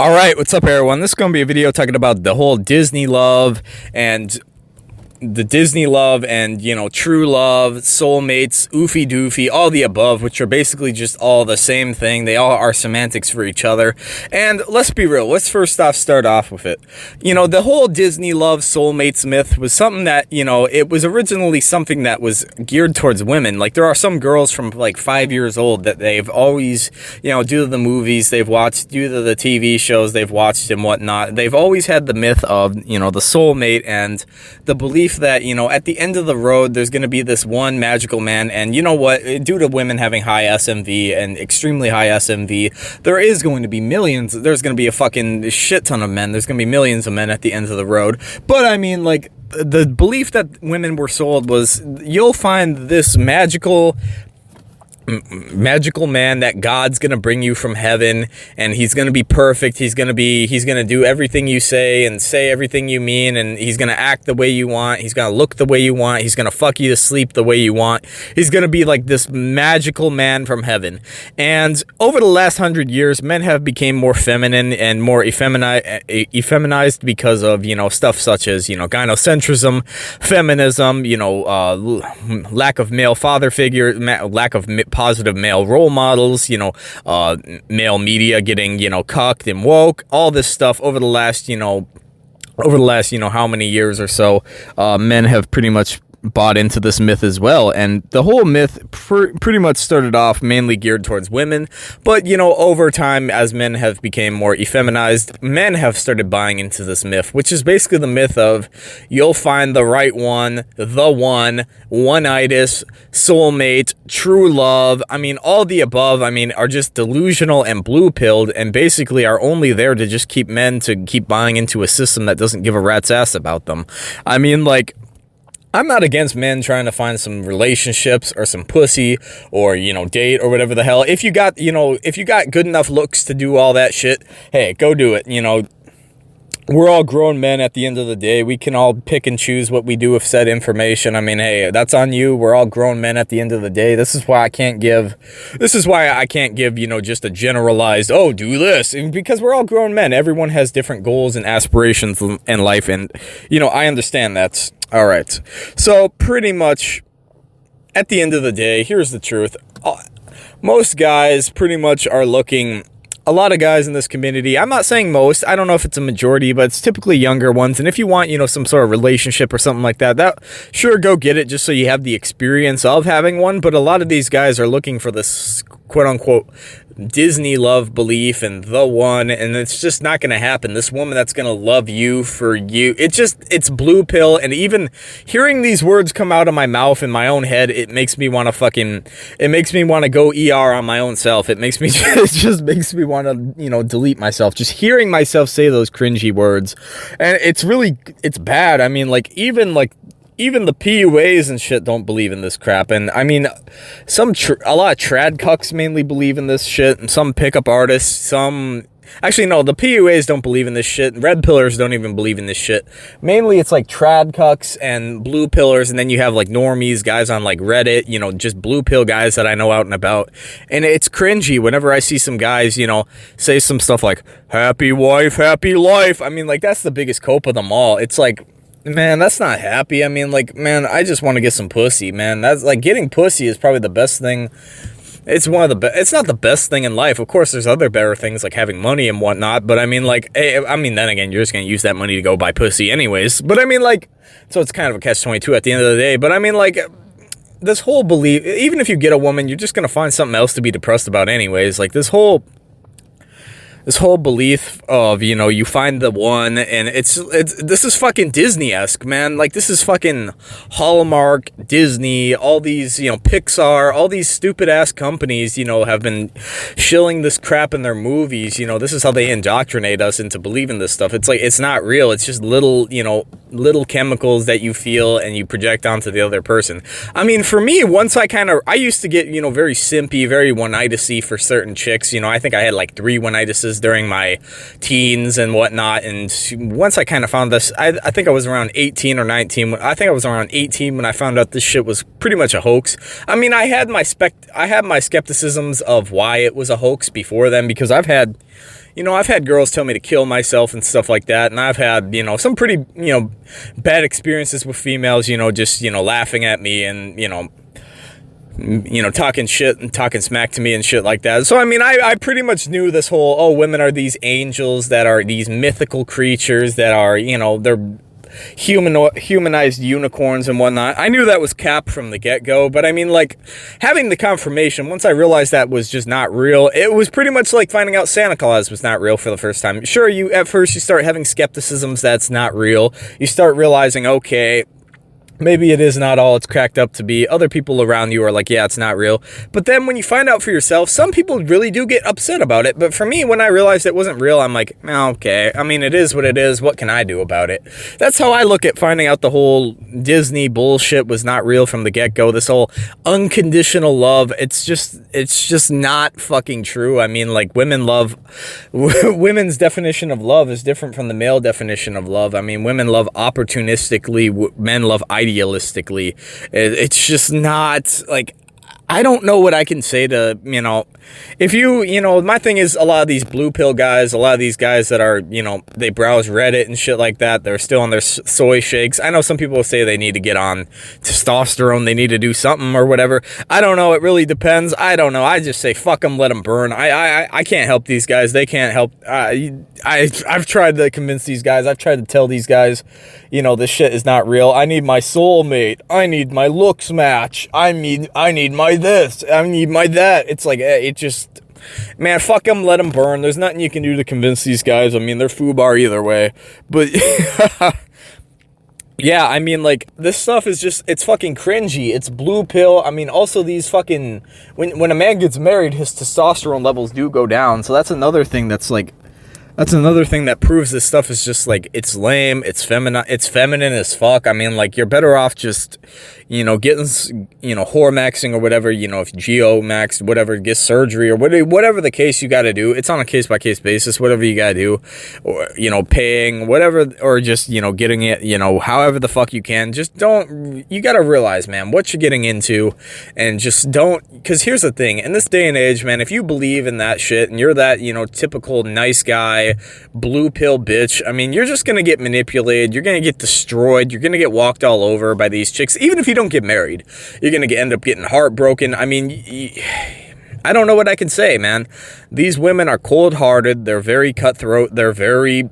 All right, what's up, everyone? This is going to be a video talking about the whole Disney love and the Disney love and, you know, true love, soulmates, oofy doofy, all the above, which are basically just all the same thing. They all are semantics for each other. And let's be real. Let's first off start off with it. You know, the whole Disney love soulmates myth was something that, you know, it was originally something that was geared towards women. Like there are some girls from like five years old that they've always, you know, due to the movies they've watched, due to the TV shows they've watched and whatnot, they've always had the myth of, you know, the soulmate and the belief belief that, you know, at the end of the road, there's going to be this one magical man. And you know what? Uh, due to women having high SMV and extremely high SMV, there is going to be millions. There's going to be a fucking shit ton of men. There's going to be millions of men at the end of the road. But I mean, like, the belief that women were sold was you'll find this magical magical man that God's going to bring you from heaven and he's going to be perfect. He's going to be, he's going to do everything you say and say everything you mean and he's going to act the way you want. He's going to look the way you want. He's going to fuck you to sleep the way you want. He's going to be like this magical man from heaven. And over the last hundred years, men have become more feminine and more effeminized because of, you know, stuff such as, you know, gynocentrism, feminism, you know, uh, lack of male father figure, lack of positive male role models, you know, uh, male media getting, you know, cucked and woke, all this stuff over the last, you know, over the last, you know, how many years or so, uh, men have pretty much bought into this myth as well. And the whole myth pr pretty much started off mainly geared towards women. But, you know, over time, as men have become more effeminized, men have started buying into this myth, which is basically the myth of you'll find the right one, the one, one-itis, soulmate, true love. I mean, all the above, I mean, are just delusional and blue-pilled and basically are only there to just keep men to keep buying into a system that doesn't give a rat's ass about them. I mean, like, I'm not against men trying to find some relationships or some pussy or, you know, date or whatever the hell. If you got, you know, if you got good enough looks to do all that shit, hey, go do it. You know, we're all grown men at the end of the day. We can all pick and choose what we do with said information. I mean, hey, that's on you. We're all grown men at the end of the day. This is why I can't give, this is why I can't give, you know, just a generalized, oh, do this. Because we're all grown men. Everyone has different goals and aspirations in life. And, you know, I understand that. All right. So pretty much at the end of the day, here's the truth. Uh, most guys pretty much are looking a lot of guys in this community, I'm not saying most, I don't know if it's a majority, but it's typically younger ones. And if you want, you know, some sort of relationship or something like that, that sure, go get it just so you have the experience of having one. But a lot of these guys are looking for this quote unquote Disney love belief and the one, and it's just not going to happen. This woman that's going to love you for you. It's just, it's blue pill. And even hearing these words come out of my mouth in my own head, it makes me want to fucking, it makes me want to go ER on my own self. It makes me, it just makes me want to, you know, delete myself. Just hearing myself say those cringy words. And it's really, it's bad. I mean, like, even like even the PUAs and shit don't believe in this crap. And I mean, some a lot of trad cucks mainly believe in this shit, and some pickup artists, some. Actually, no, the PUAs don't believe in this shit. Red pillars don't even believe in this shit. Mainly, it's like trad cucks and blue pillars, and then you have like normies, guys on like Reddit, you know, just blue pill guys that I know out and about. And it's cringy whenever I see some guys, you know, say some stuff like, happy wife, happy life. I mean, like, that's the biggest cope of them all. It's like, Man, that's not happy. I mean, like, man, I just want to get some pussy, man. That's like getting pussy is probably the best thing. It's one of the best. It's not the best thing in life. Of course, there's other better things like having money and whatnot. But I mean, like, hey, I mean, then again, you're just gonna use that money to go buy pussy anyways. But I mean, like, so it's kind of a catch twenty two at the end of the day. But I mean, like, this whole belief, even if you get a woman, you're just gonna find something else to be depressed about anyways. Like this whole this whole belief of you know you find the one and it's it's this is fucking Disney-esque man. Like this is fucking Hallmark Disney all these you know Pixar all these stupid ass companies you know have been shilling this crap in their movies. You know this is how they indoctrinate us into believing this stuff. It's like it's not real. It's just little you know little chemicals that you feel and you project onto the other person I mean for me once I kind of I used to get you know very simpy very one-itis for certain chicks you know I think I had like three one-itises during my teens and whatnot. And once I kind of found this, I, I think I was around 18 or 19. I think I was around 18 when I found out this shit was pretty much a hoax. I mean, I had my spec, I had my skepticisms of why it was a hoax before then because I've had you know, I've had girls tell me to kill myself and stuff like that. And I've had, you know, some pretty, you know, bad experiences with females, you know, just, you know, laughing at me and, you know, you know, talking shit and talking smack to me and shit like that. So, I mean, I, I pretty much knew this whole, oh, women are these angels that are these mythical creatures that are, you know, they're human humanized unicorns and whatnot. I knew that was cap from the get go, but I mean, like having the confirmation once I realized that was just not real. It was pretty much like finding out Santa Claus was not real for the first time. Sure, you at first you start having skepticisms that's not real. You start realizing, okay, maybe it is not all it's cracked up to be. Other people around you are like, yeah, it's not real. But then when you find out for yourself, some people really do get upset about it. But for me, when I realized it wasn't real, I'm like, okay. I mean, it is what it is. What can I do about it? That's how I look at finding out the whole Disney bullshit was not real from the get go. This whole unconditional love. It's just, it's just not fucking true. I mean, like women love, women's definition of love is different from the male definition of love. I mean, women love opportunistically. Men love ideally idealistically. It's just not like I don't know what I can say to, you know, if you, you know, my thing is a lot of these blue pill guys, a lot of these guys that are, you know, they browse Reddit and shit like that, they're still on their soy shakes. I know some people say they need to get on testosterone, they need to do something or whatever. I don't know. It really depends. I don't know. I just say fuck them, let them burn. I, I, I can't help these guys. They can't help. I, I, I've tried to convince these guys. I've tried to tell these guys, you know, this shit is not real. I need my soulmate. I need my looks match. I need, I need my this. I need my that. It's like, eh, it just, man, fuck them, let them burn. There's nothing you can do to convince these guys. I mean, they're FUBAR either way. But, yeah, I mean, like, this stuff is just, it's fucking cringy. It's blue pill. I mean, also these fucking, when, when a man gets married, his testosterone levels do go down. So that's another thing that's like, that's another thing that proves this stuff is just like it's lame, it's feminine, it's feminine as fuck. I mean, like you're better off just, you know, getting, you know, whore maxing or whatever, you know, if geo max, whatever, get surgery or whatever the case you got to do. It's on a case by case basis, whatever you got to do, or you know, paying whatever, or just you know, getting it, you know, however the fuck you can. Just don't. You got to realize, man, what you're getting into, and just don't. Because here's the thing: in this day and age, man, if you believe in that shit and you're that, you know, typical nice guy blue pill bitch. I mean, you're just going to get manipulated. You're going to get destroyed. You're going to get walked all over by these chicks. Even if you don't get married, you're going to end up getting heartbroken. I mean, I don't know what I can say, man. These women are cold hearted. They're very cutthroat. They're very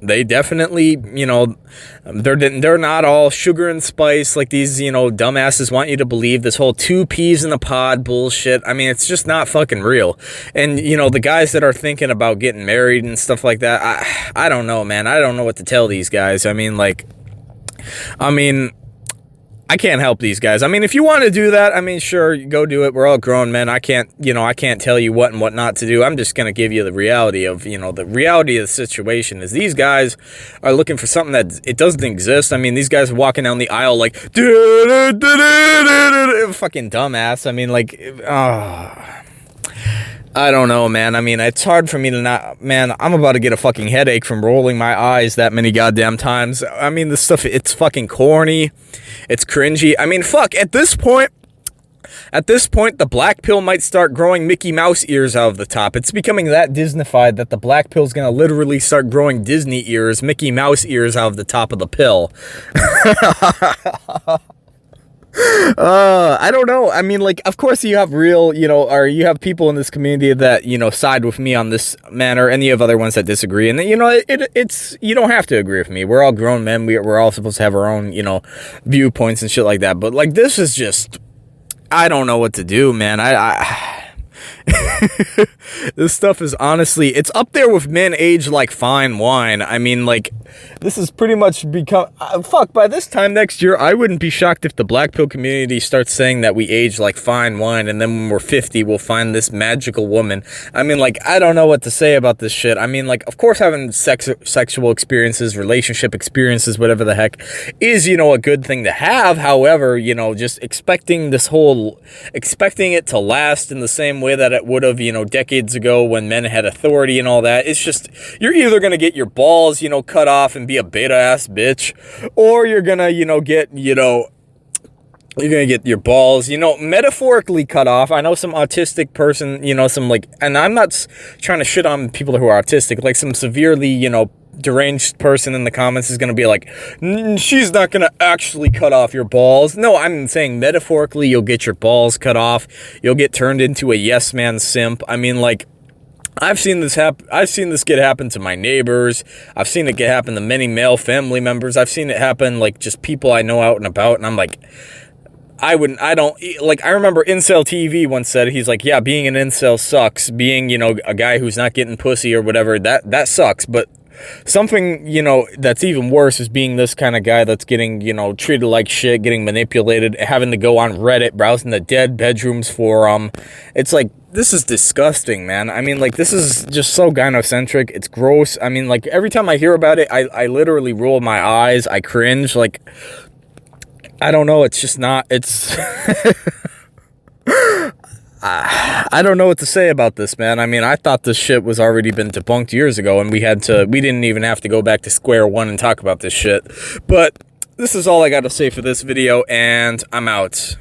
they definitely, you know, they're they're not all sugar and spice like these, you know, dumbasses want you to believe. This whole two peas in a pod bullshit. I mean, it's just not fucking real. And you know, the guys that are thinking about getting married and stuff like that, I I don't know, man. I don't know what to tell these guys. I mean, like, I mean, I can't help these guys. I mean, if you want to do that, I mean, sure, go do it. We're all grown men. I can't, you know, I can't tell you what and what not to do. I'm just going to give you the reality of, you know, the reality of the situation is these guys are looking for something that it doesn't exist. I mean, these guys are walking down the aisle like, fucking dumbass. I mean, like, oh. I don't know, man. I mean, it's hard for me to not, man, I'm about to get a fucking headache from rolling my eyes that many goddamn times. I mean, this stuff, it's fucking corny. It's cringy. I mean, fuck, at this point, at this point, the black pill might start growing Mickey Mouse ears out of the top. It's becoming that Disneyfied that the black pill's gonna literally start growing Disney ears, Mickey Mouse ears out of the top of the pill. uh, I don't know. I mean, like, of course you have real, you know, or you have people in this community that, you know, side with me on this manner, and you have other ones that disagree. And, you know, it, it's, you don't have to agree with me. We're all grown men. We, we're all supposed to have our own, you know, viewpoints and shit like that. But, like, this is just, I don't know what to do, man. I, I this stuff is honestly, it's up there with men aged like fine wine. I mean, like, this is pretty much become, uh, fuck, by this time next year, I wouldn't be shocked if the black pill community starts saying that we age like fine wine and then when we're 50, we'll find this magical woman. I mean, like, I don't know what to say about this shit. I mean, like, of course, having sex, sexual experiences, relationship experiences, whatever the heck, is, you know, a good thing to have. However, you know, just expecting this whole, expecting it to last in the same way that it would have, you know, decades ago when men had authority and all that. It's just, you're either going to get your balls, you know, cut off and be a beta ass bitch, or you're going to, you know, get, you know, you're gonna get your balls, you know, metaphorically cut off. I know some autistic person, you know, some like, and I'm not trying to shit on people who are autistic, like some severely, you know, deranged person in the comments is gonna be like, she's not gonna actually cut off your balls. No, I'm saying metaphorically, you'll get your balls cut off. You'll get turned into a yes man simp. I mean, like, I've seen this happen. I've seen this get happen to my neighbors. I've seen it get happen to many male family members. I've seen it happen like just people I know out and about, and I'm like, I wouldn't, I don't, like, I remember Incel TV once said, he's like, yeah, being an incel sucks. Being, you know, a guy who's not getting pussy or whatever, that, that sucks. But something, you know, that's even worse is being this kind of guy that's getting, you know, treated like shit, getting manipulated, having to go on Reddit, browsing the dead bedrooms forum. It's like, this is disgusting, man. I mean, like, this is just so gynocentric. It's gross. I mean, like, every time I hear about it, I, I literally roll my eyes. I cringe. Like, I don't know. It's just not. It's. I don't know what to say about this, man. I mean, I thought this shit was already been debunked years ago, and we had to. We didn't even have to go back to square one and talk about this shit. But this is all I got to say for this video, and I'm out.